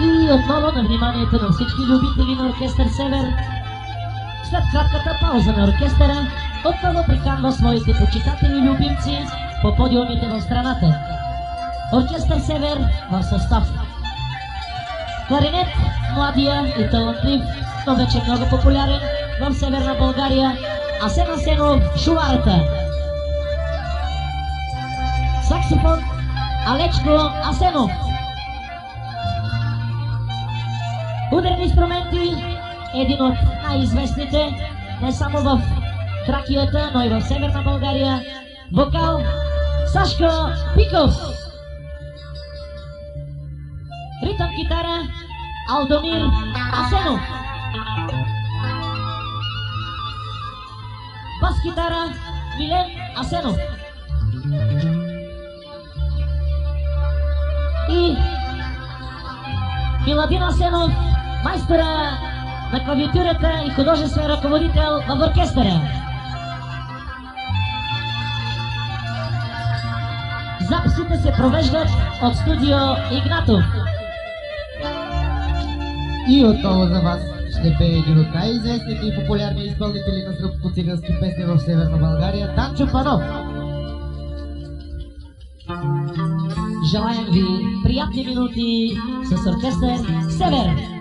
И отново на вниманието на всички любители на оркестър Север, след кратката пауза на оркестъра, отново приканва своите почитатели любимци по подиумите в страната. Оркестър Север в състав. Кларинет, младия и талантлив, но вече много популярен в Северна България, Асен Асенов, шуварата. Саксофон, Алечко Асенов. Ударни инструменти, един от най-известните, не само в Тракията, но и в Северна България. Вокал Сашко Пиков. Ритъм китара Алдомир Асенов. Бас китара Милен Асенов. И Миладин Асенов, майстора на клавиатурата и художествен ръководител в оркестъра. Записите се провеждат от студио Игнатов. И отново за вас ще пее един от най-известните и популярни изпълнители на сръбско-цигански песни в Северна България, Данчо Панов. Желаем ви приятни минути с оркестър Север.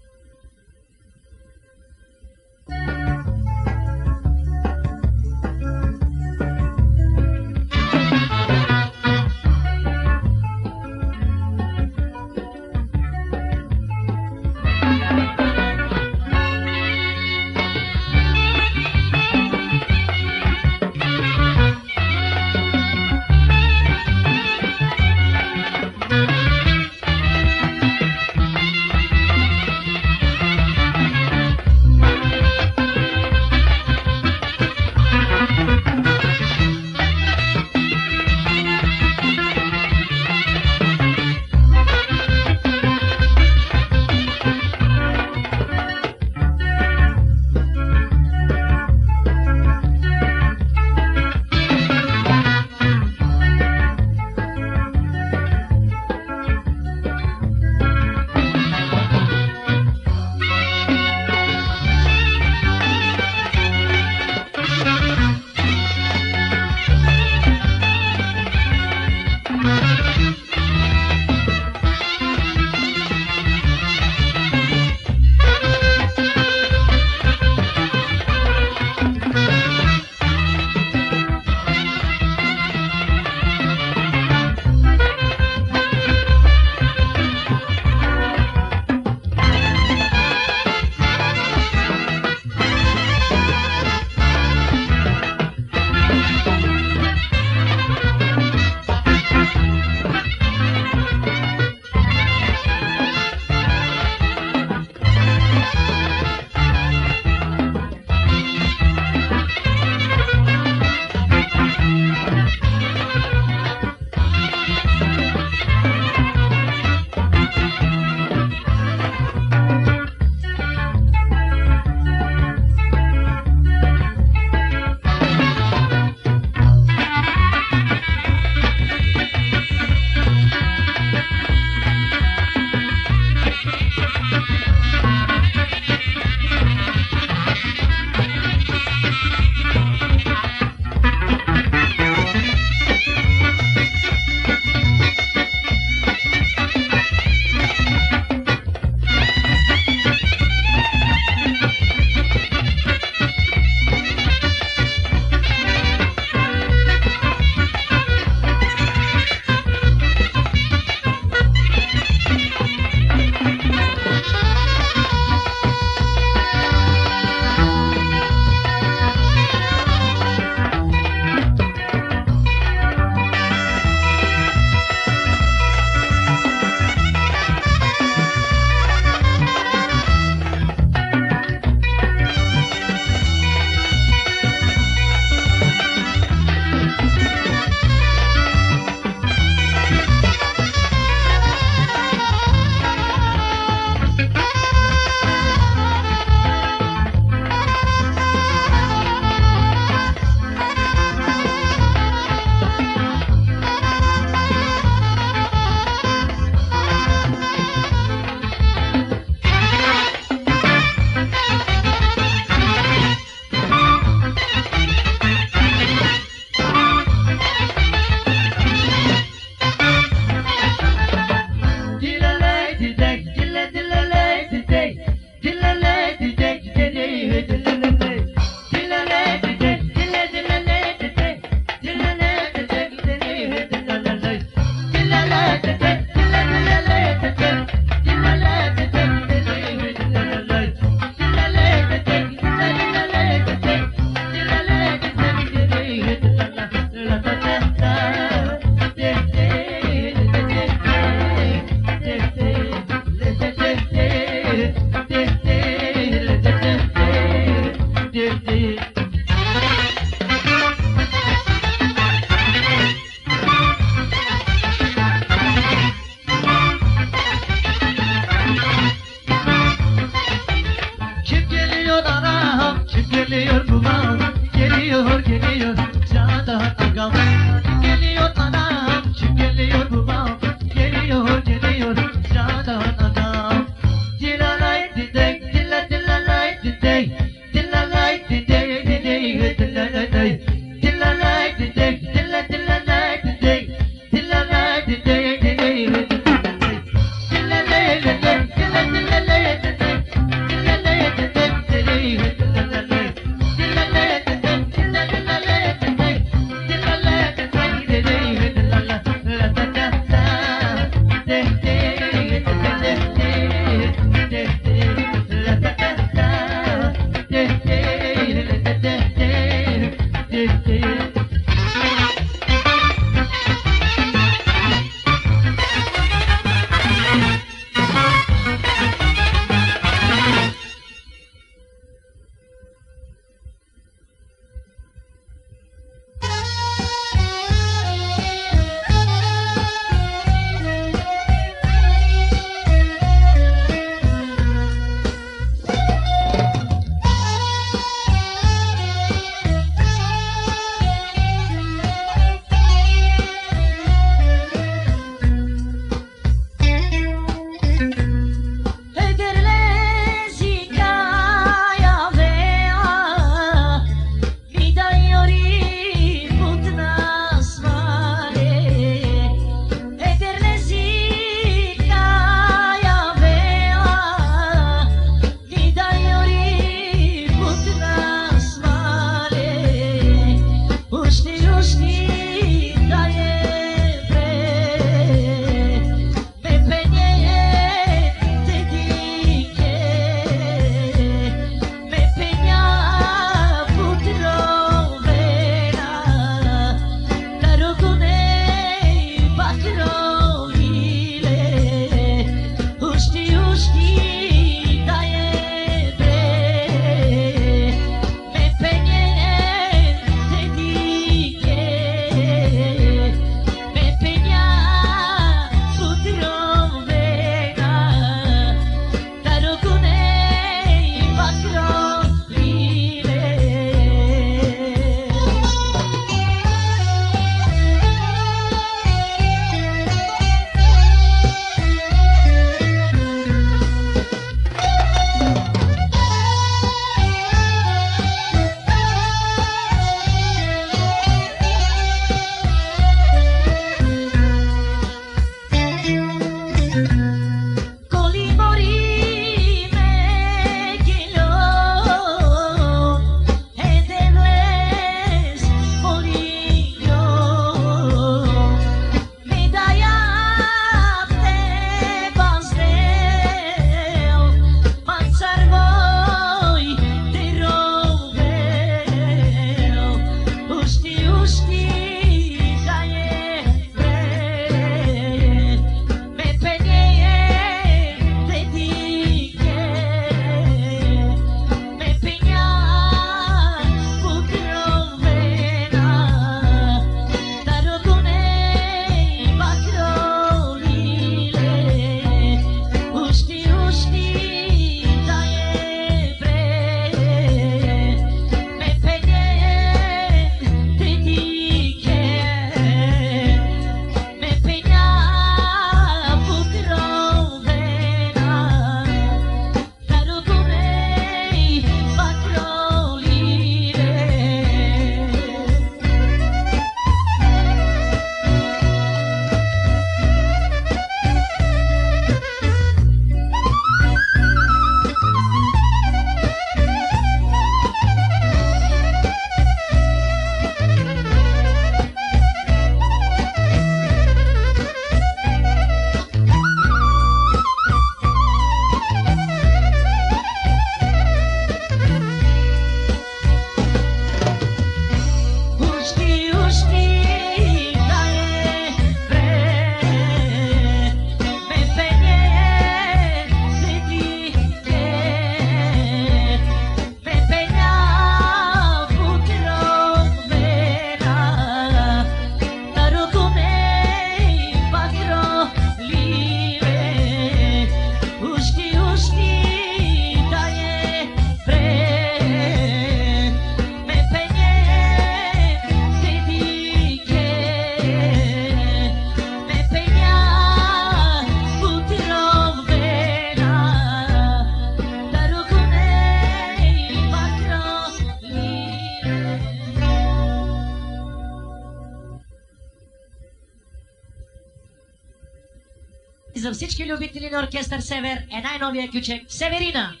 mister Sever, and I know where you check Severina.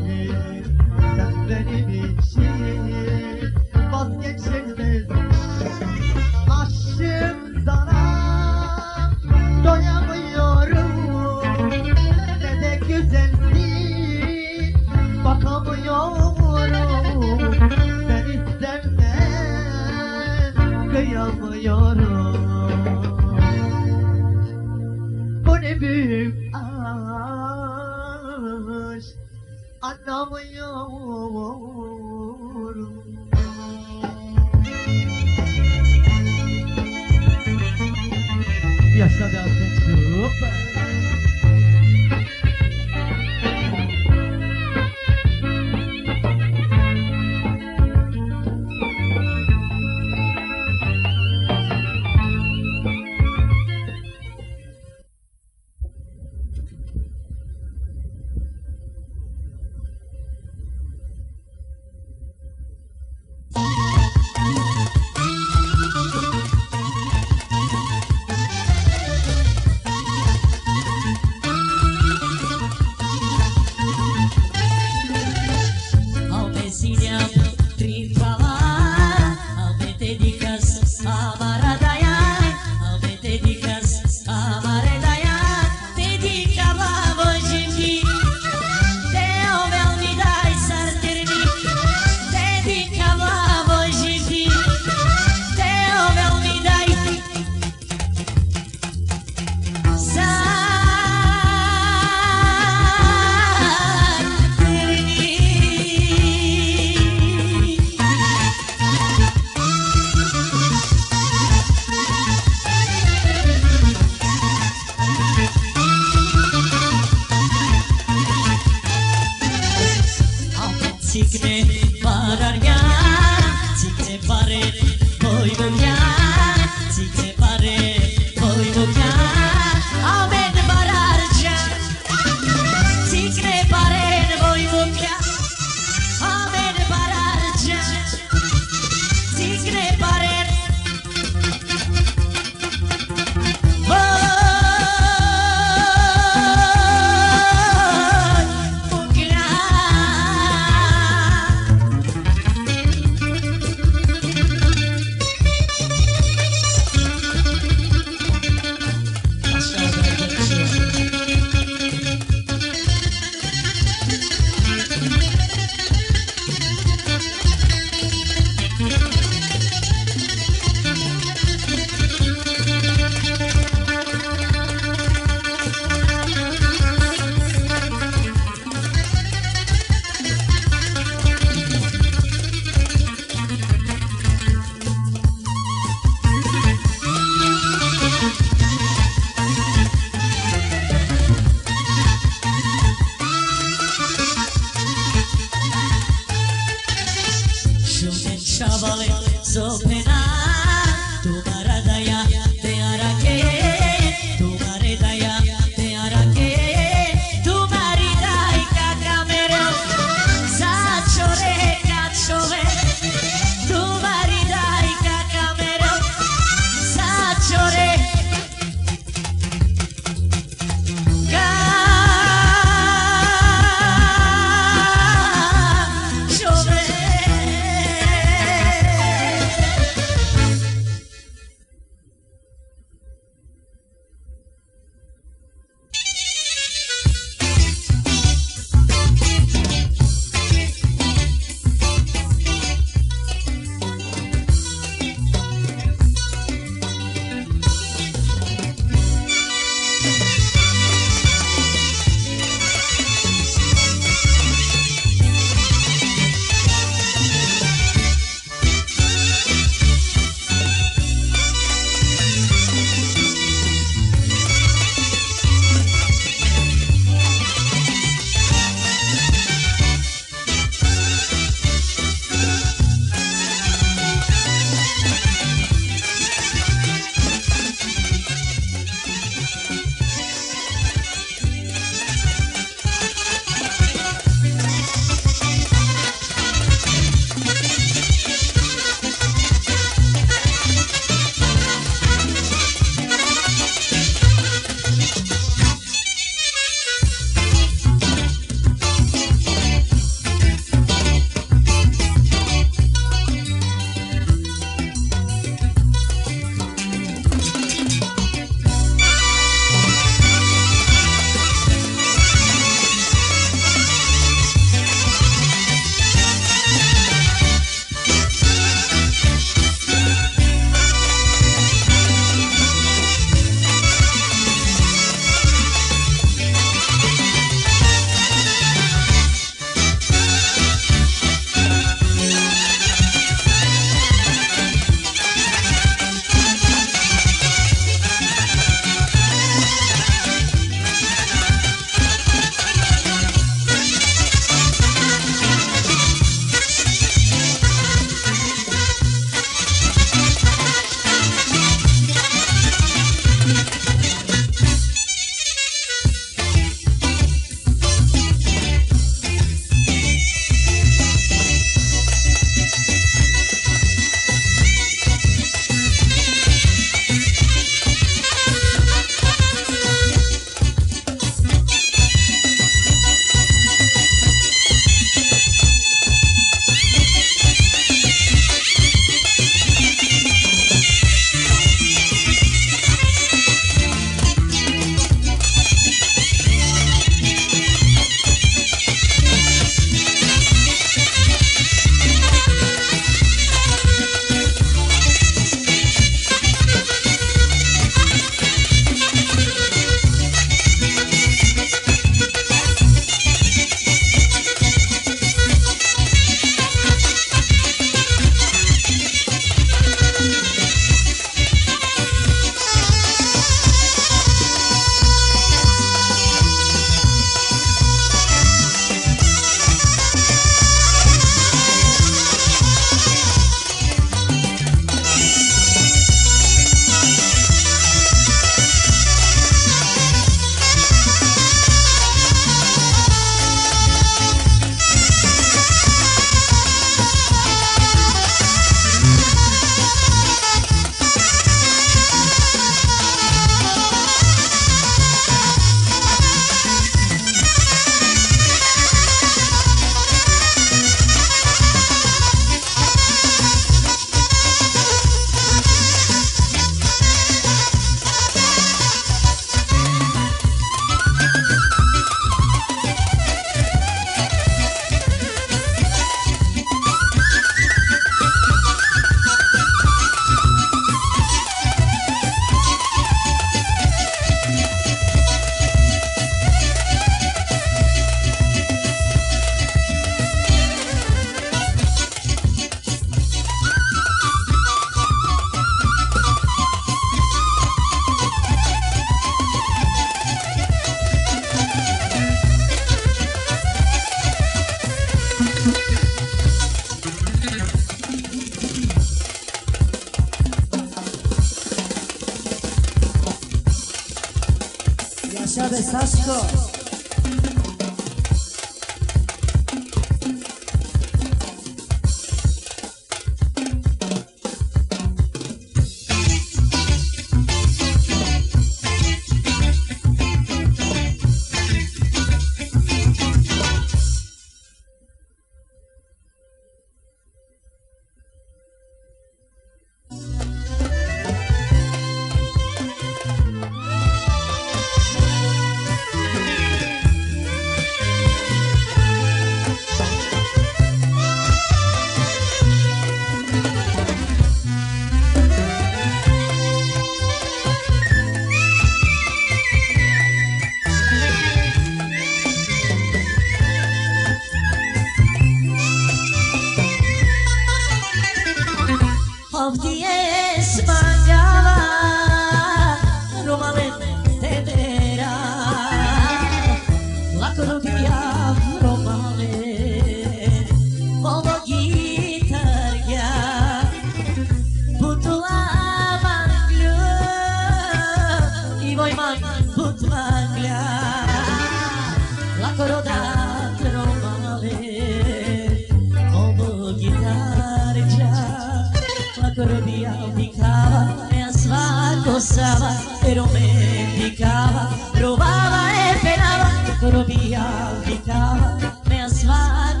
Quería olvidaba, me asma,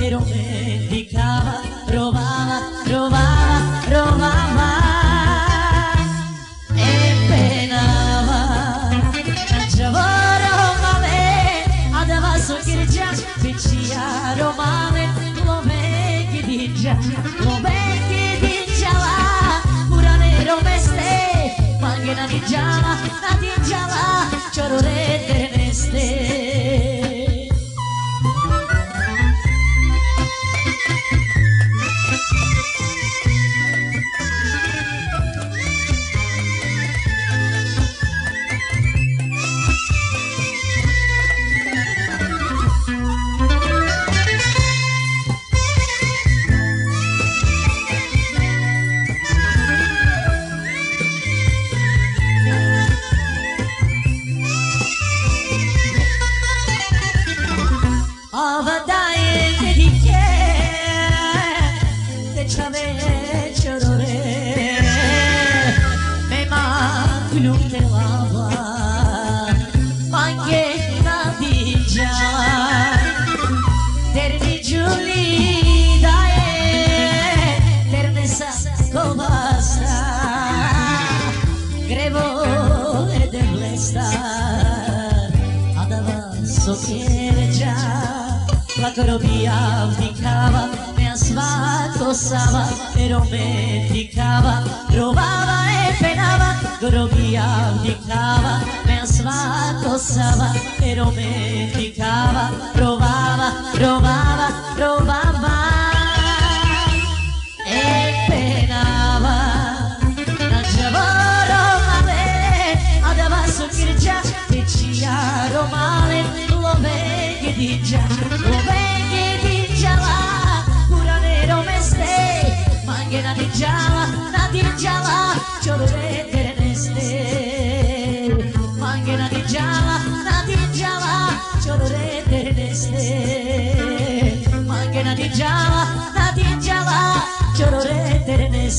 era o meu. robabas, robabas.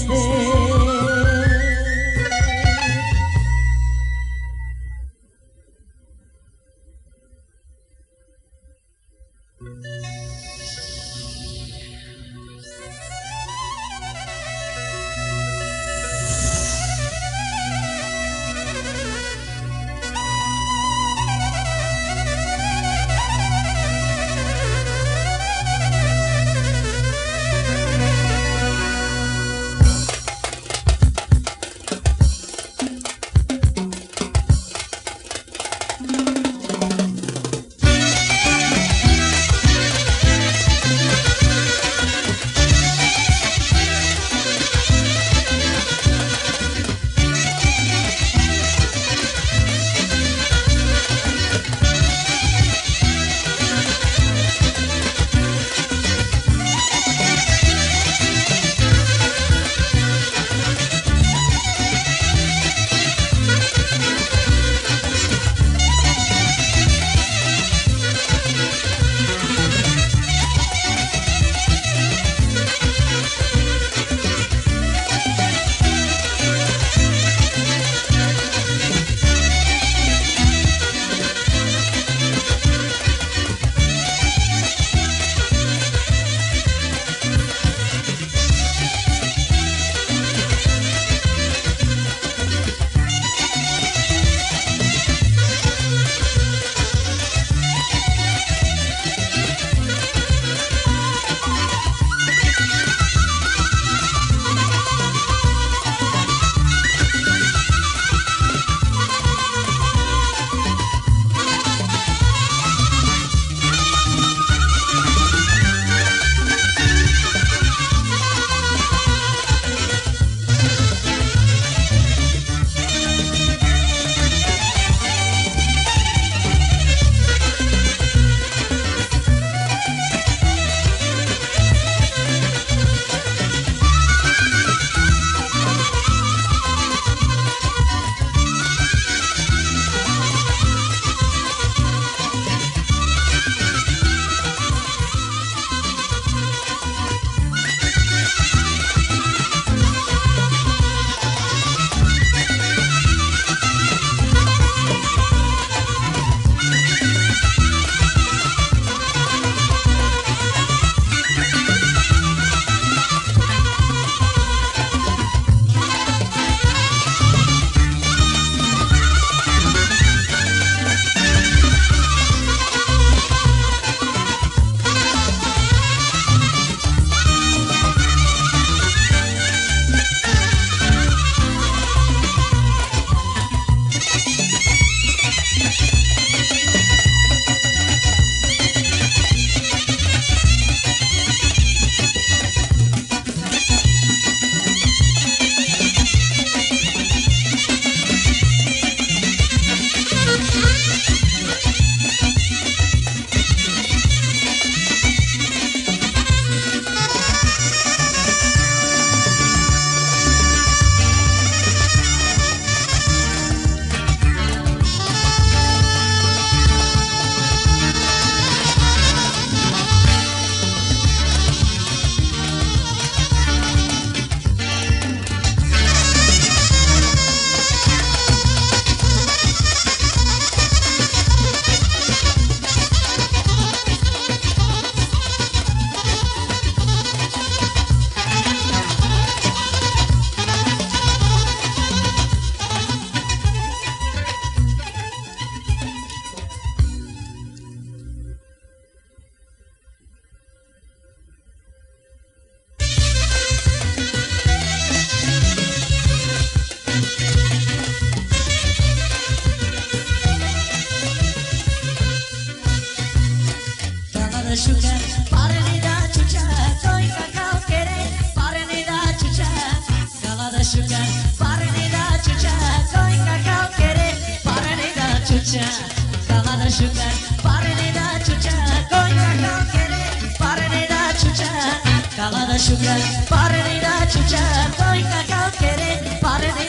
desdén.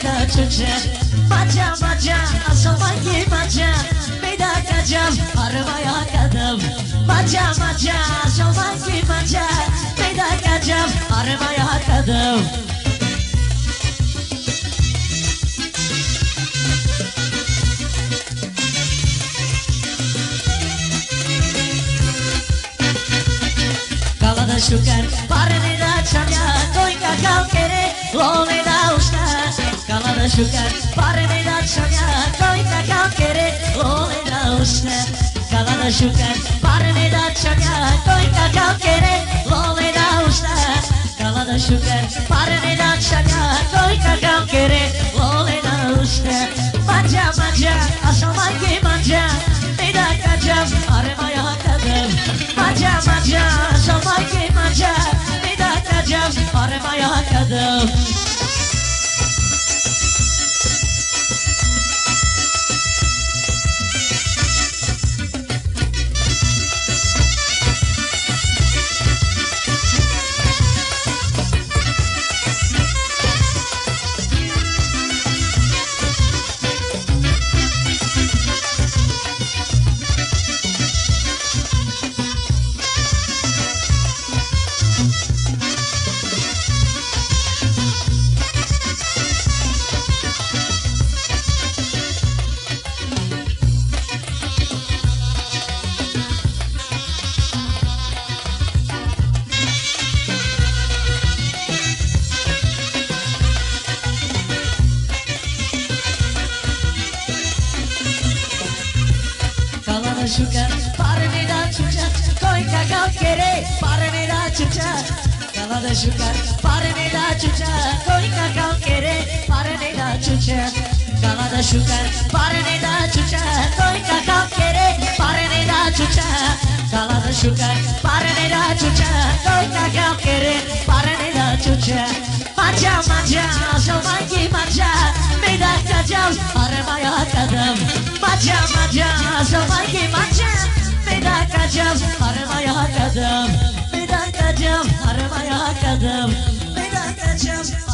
kaçacak Baca baca sobangi baca. Beda kaçam arabaya kadım Baca baca sobangi baca. Beda kaçam arabaya kadım Kalada şukar, parını da çamya, koyka kalkere, lomeda da xugar Barri da xugar Koita kakere Ole da usne Kaba da xugar Barri da xugar Koita kakere Ole da usne Kaba da xugar Barri da xugar Koita kakere Ole da usne Maja maja Asamangi maja Nida kacam Armaya kadar Maja maja Asamangi maja Nida kacam Armaya kadar sugar, párame la chucha, coi cacao quiere, párame la chucha. Cava de sugar, párame la chucha, coi cacao quiere, párame la chucha. Kavada sugar Parne da chucha Toy ka kap kere Parne da chucha Kavada sugar Parne da chucha Toy ka kap kere Parne da chucha Macha macha Somangi macha Meydan kaçam Arabaya kadım Macha macha Somangi macha Meydan kaçam Arabaya kadım Meydan kaçam Arabaya kadım Meydan kaçam